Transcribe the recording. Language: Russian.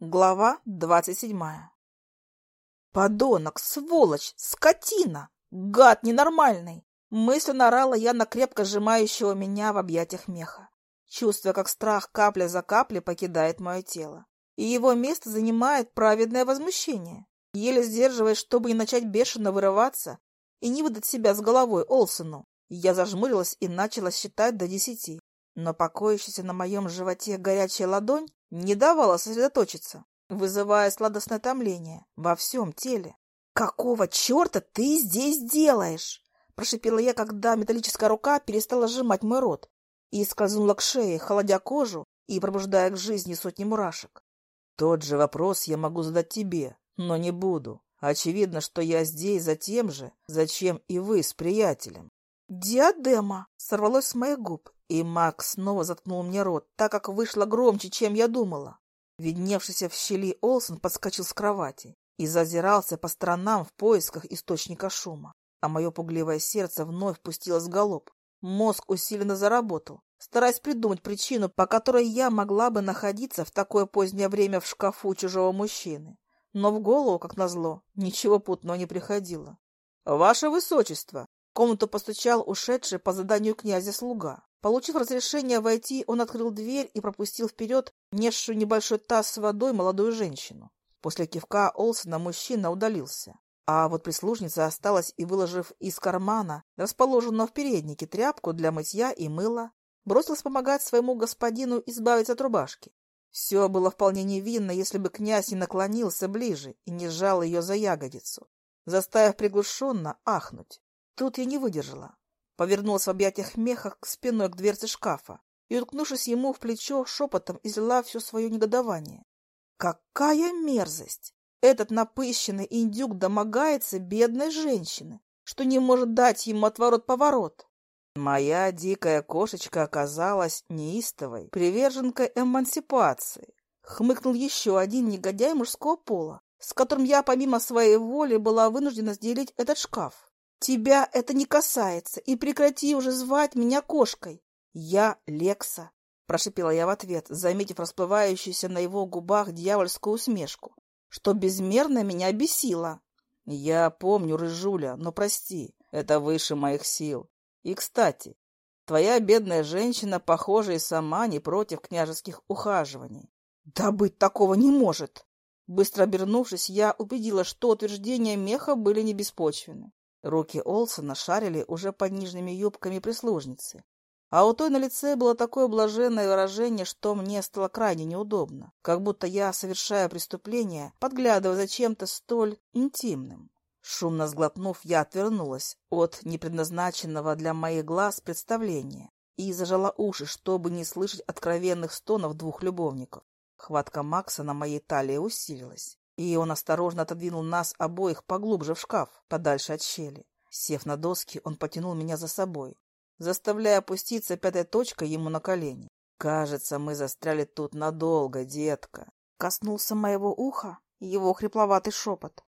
Глава двадцать седьмая. Подонок, сволочь, скотина, гад ненормальный! Мысленно орала я на крепко сжимающего меня в объятиях меха, чувствуя, как страх капля за каплей покидает мое тело, и его место занимает праведное возмущение. Еле сдерживаясь, чтобы не начать бешено вырываться и не выдать себя с головой Олсону, я зажмурилась и начала считать до десяти. Но покоящаяся на моем животе горячая ладонь не давала сосредоточиться, вызывая сладостное томление во всем теле. «Какого черта ты здесь делаешь?» Прошипела я, когда металлическая рука перестала сжимать мой рот и скользнула к шее, холодя кожу и пробуждая к жизни сотни мурашек. «Тот же вопрос я могу задать тебе, но не буду. Очевидно, что я здесь за тем же, зачем и вы с приятелем». «Диадема!» — сорвалось с моих губ, и Макс снова заткнул мне рот, так как вышло громче, чем я думала. Видневшийся в щели Олсон подскочил с кровати и зазирался по сторонам в поисках источника шума. А мое пугливое сердце вновь пустилось в галоп. Мозг усиленно заработал, стараясь придумать причину, по которой я могла бы находиться в такое позднее время в шкафу чужого мужчины. Но в голову, как назло, ничего путного не приходило. «Ваше Высочество!» В комнату постучал ушедший по заданию князя слуга. Получив разрешение войти, он открыл дверь и пропустил вперед несшую небольшой таз с водой молодую женщину. После кивка Олсона мужчина удалился. А вот прислужница осталась и, выложив из кармана, расположенного в переднике, тряпку для мытья и мыла, бросилась помогать своему господину избавиться от рубашки. Все было вполне невинно, если бы князь не наклонился ближе и не сжал ее за ягодицу, заставив приглушенно ахнуть. Тут я не выдержала повернулась в объятиях меха спиной к дверце шкафа и, уткнувшись ему в плечо, шепотом излила все свое негодование. Какая мерзость! Этот напыщенный индюк домогается бедной женщины, что не может дать ему отворот-поворот. Моя дикая кошечка оказалась неистовой, приверженкой эмансипации. Хмыкнул еще один негодяй мужского пола, с которым я помимо своей воли была вынуждена сделить этот шкаф. Тебя это не касается, и прекрати уже звать меня кошкой. Я Лекса, прошипела я в ответ, заметив расплывающуюся на его губах дьявольскую усмешку, что безмерно меня бесило. Я помню, Рыжуля, но прости, это выше моих сил. И, кстати, твоя бедная женщина, похоже, и сама не против княжеских ухаживаний. Да быть такого не может! Быстро обернувшись, я убедила, что утверждения меха были не беспочвены. Руки Олсона шарили уже под нижними юбками прислужницы. А у той на лице было такое блаженное выражение, что мне стало крайне неудобно, как будто я, совершая преступление, подглядывая за чем-то столь интимным. Шумно сглотнув, я отвернулась от непредназначенного для моих глаз представления и зажала уши, чтобы не слышать откровенных стонов двух любовников. Хватка Макса на моей талии усилилась и он осторожно отодвинул нас обоих поглубже в шкаф, подальше от щели. Сев на доски, он потянул меня за собой, заставляя опуститься пятой точкой ему на колени. «Кажется, мы застряли тут надолго, детка!» Коснулся моего уха его хрипловатый шепот.